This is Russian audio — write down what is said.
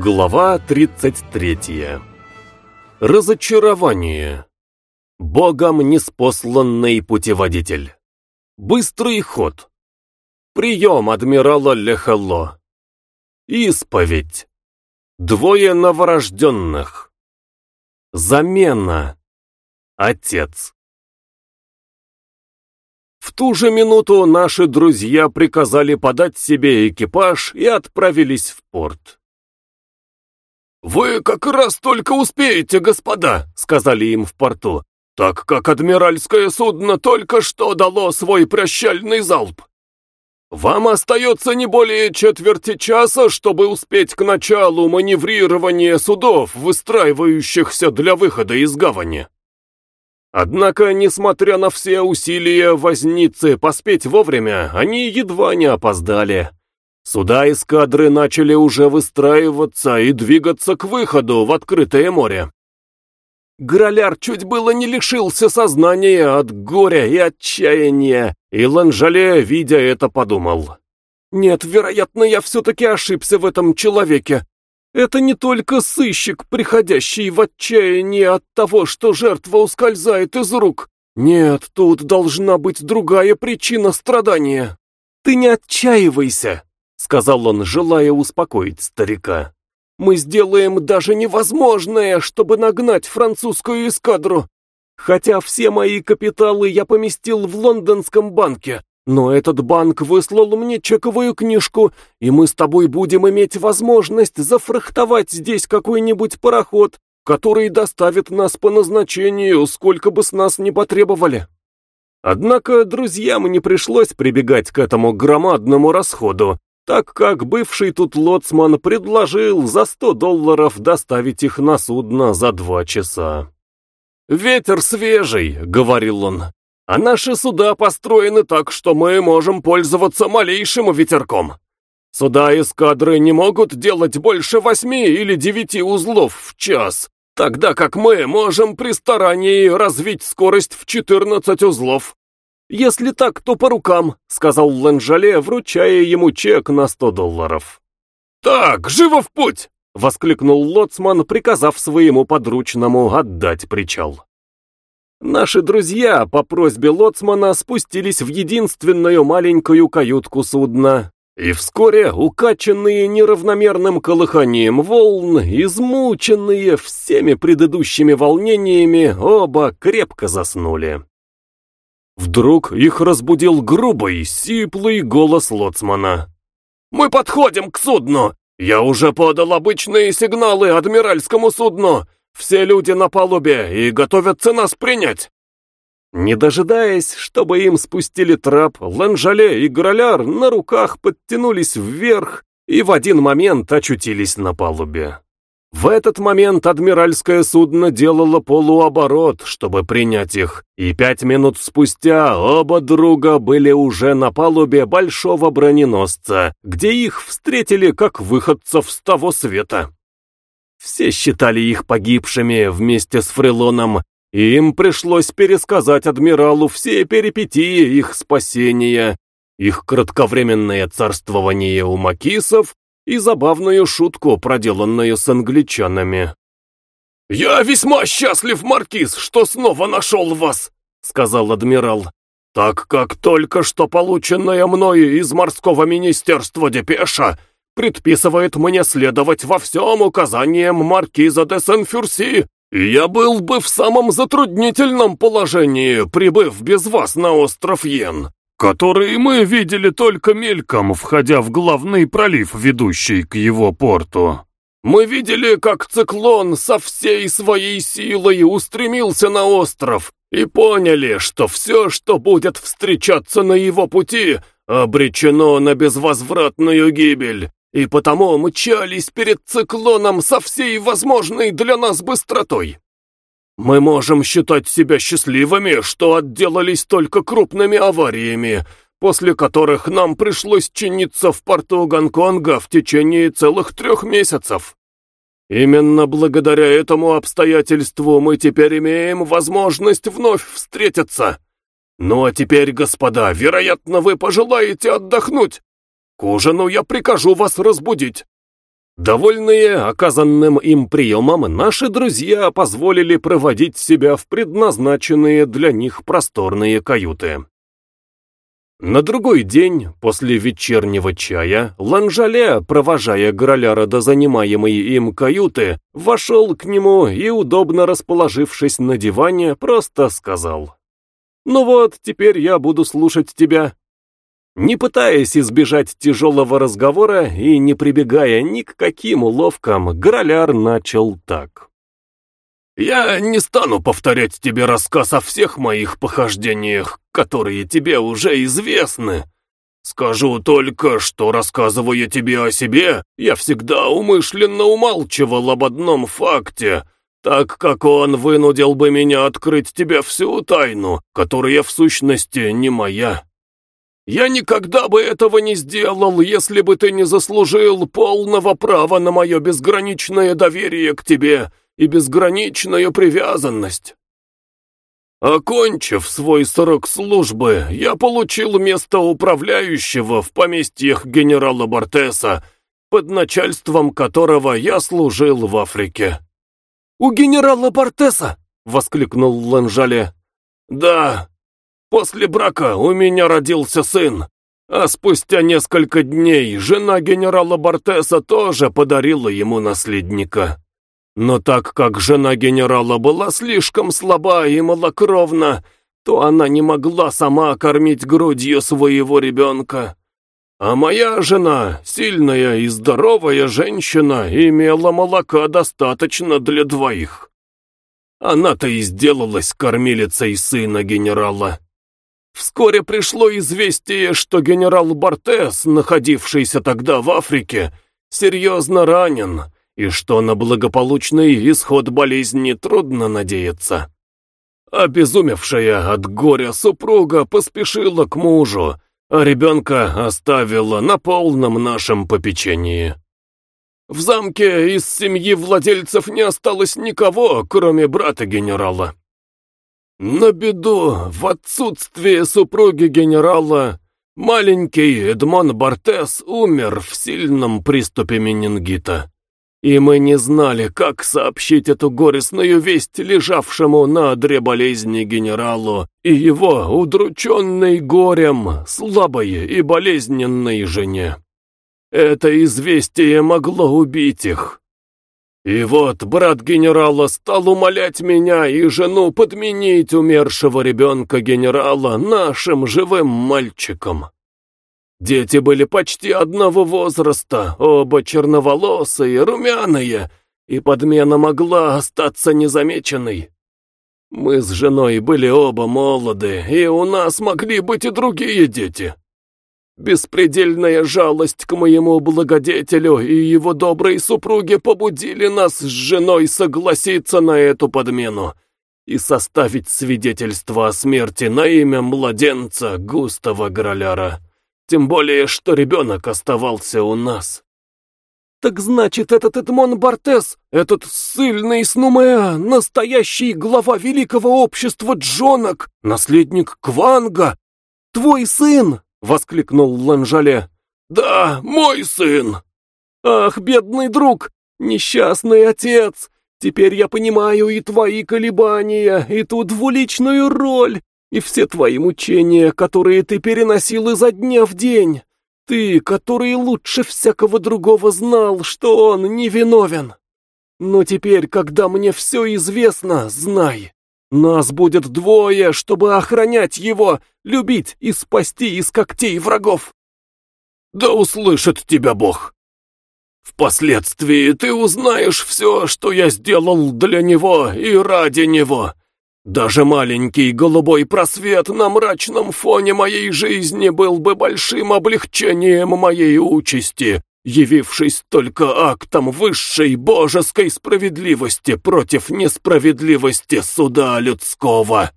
Глава 33. Разочарование. Богом неспосланный путеводитель. Быстрый ход. Прием адмирала Лехало. Исповедь. Двое новорожденных. Замена. Отец. В ту же минуту наши друзья приказали подать себе экипаж и отправились в порт. «Вы как раз только успеете, господа», — сказали им в порту, «так как адмиральское судно только что дало свой прощальный залп. Вам остается не более четверти часа, чтобы успеть к началу маневрирования судов, выстраивающихся для выхода из гавани». Однако, несмотря на все усилия возницы поспеть вовремя, они едва не опоздали. Суда эскадры начали уже выстраиваться и двигаться к выходу в открытое море. Граляр чуть было не лишился сознания от горя и отчаяния, и Ланжале, видя это, подумал. «Нет, вероятно, я все-таки ошибся в этом человеке. Это не только сыщик, приходящий в отчаяние от того, что жертва ускользает из рук. Нет, тут должна быть другая причина страдания. Ты не отчаивайся!» — сказал он, желая успокоить старика. «Мы сделаем даже невозможное, чтобы нагнать французскую эскадру. Хотя все мои капиталы я поместил в лондонском банке, но этот банк выслал мне чековую книжку, и мы с тобой будем иметь возможность зафрахтовать здесь какой-нибудь пароход, который доставит нас по назначению, сколько бы с нас не потребовали». Однако друзьям не пришлось прибегать к этому громадному расходу, так как бывший тут лоцман предложил за 100 долларов доставить их на судно за два часа. «Ветер свежий», — говорил он, — «а наши суда построены так, что мы можем пользоваться малейшим ветерком. Суда эскадры не могут делать больше восьми или девяти узлов в час, тогда как мы можем при старании развить скорость в 14 узлов. «Если так, то по рукам», — сказал Ланжале, вручая ему чек на сто долларов. «Так, живо в путь!» — воскликнул Лоцман, приказав своему подручному отдать причал. Наши друзья по просьбе Лоцмана спустились в единственную маленькую каютку судна, и вскоре, укачанные неравномерным колыханием волн, измученные всеми предыдущими волнениями, оба крепко заснули. Вдруг их разбудил грубый, сиплый голос лоцмана. «Мы подходим к судну! Я уже подал обычные сигналы адмиральскому судну! Все люди на палубе и готовятся нас принять!» Не дожидаясь, чтобы им спустили трап, Ланжале и Граляр на руках подтянулись вверх и в один момент очутились на палубе. В этот момент адмиральское судно делало полуоборот, чтобы принять их, и пять минут спустя оба друга были уже на палубе большого броненосца, где их встретили как выходцев с того света. Все считали их погибшими вместе с Фрелоном, и им пришлось пересказать адмиралу все перипетии их спасения, их кратковременное царствование у Макисов и забавную шутку, проделанную с англичанами. «Я весьма счастлив, Маркиз, что снова нашел вас», — сказал адмирал, «так как только что полученная мною из морского министерства депеша предписывает мне следовать во всем указаниям маркиза де Сен-Фюрси, я был бы в самом затруднительном положении, прибыв без вас на остров Йен который мы видели только мельком, входя в главный пролив, ведущий к его порту. Мы видели, как циклон со всей своей силой устремился на остров и поняли, что все, что будет встречаться на его пути, обречено на безвозвратную гибель, и потому мчались перед циклоном со всей возможной для нас быстротой. Мы можем считать себя счастливыми, что отделались только крупными авариями, после которых нам пришлось чиниться в порту Гонконга в течение целых трех месяцев. Именно благодаря этому обстоятельству мы теперь имеем возможность вновь встретиться. Ну а теперь, господа, вероятно, вы пожелаете отдохнуть. К ужину я прикажу вас разбудить. Довольные оказанным им приемом, наши друзья позволили проводить себя в предназначенные для них просторные каюты. На другой день, после вечернего чая, Ланжале, провожая Граляра до занимаемой им каюты, вошел к нему и, удобно расположившись на диване, просто сказал. «Ну вот, теперь я буду слушать тебя». Не пытаясь избежать тяжелого разговора и не прибегая ни к каким уловкам, Граляр начал так. Я не стану повторять тебе рассказ о всех моих похождениях, которые тебе уже известны. Скажу только, что, рассказывая тебе о себе, я всегда умышленно умалчивал об одном факте, так как он вынудил бы меня открыть тебе всю тайну, которая в сущности не моя. Я никогда бы этого не сделал, если бы ты не заслужил полного права на мое безграничное доверие к тебе и безграничная привязанность. Окончив свой срок службы, я получил место управляющего в поместьях генерала Бортеса, под начальством которого я служил в Африке. «У генерала Бортеса!» — воскликнул Ланжале. «Да, после брака у меня родился сын, а спустя несколько дней жена генерала Бортеса тоже подарила ему наследника». Но так как жена генерала была слишком слаба и малокровна, то она не могла сама кормить грудью своего ребенка. А моя жена, сильная и здоровая женщина, имела молока достаточно для двоих. Она-то и сделалась кормилицей сына генерала. Вскоре пришло известие, что генерал Бортес, находившийся тогда в Африке, серьезно ранен, и что на благополучный исход болезни трудно надеяться. Обезумевшая от горя супруга поспешила к мужу, а ребенка оставила на полном нашем попечении. В замке из семьи владельцев не осталось никого, кроме брата генерала. На беду, в отсутствие супруги генерала, маленький Эдмон Бартес умер в сильном приступе менингита. И мы не знали, как сообщить эту горестную весть лежавшему на одре болезни генералу и его, удрученной горем, слабой и болезненной жене. Это известие могло убить их. И вот брат генерала стал умолять меня и жену подменить умершего ребенка генерала нашим живым мальчиком. Дети были почти одного возраста, оба черноволосые, румяные, и подмена могла остаться незамеченной. Мы с женой были оба молоды, и у нас могли быть и другие дети. Беспредельная жалость к моему благодетелю и его доброй супруге побудили нас с женой согласиться на эту подмену и составить свидетельство о смерти на имя младенца Густава Граляра. Тем более, что ребенок оставался у нас. Так значит, этот Эдмон Бартес, этот сильный Снумеа, настоящий глава великого общества Джонок, наследник Кванга, твой сын, воскликнул Ланжале. Да, мой сын. Ах, бедный друг, несчастный отец, теперь я понимаю и твои колебания, и ту двуличную роль, и все твои мучения, которые ты переносил изо дня в день. Ты, который лучше всякого другого знал, что он невиновен. Но теперь, когда мне все известно, знай, нас будет двое, чтобы охранять его, любить и спасти из когтей врагов. Да услышит тебя Бог. Впоследствии ты узнаешь все, что я сделал для него и ради него. Даже маленький голубой просвет на мрачном фоне моей жизни был бы большим облегчением моей участи, явившись только актом высшей божеской справедливости против несправедливости суда людского.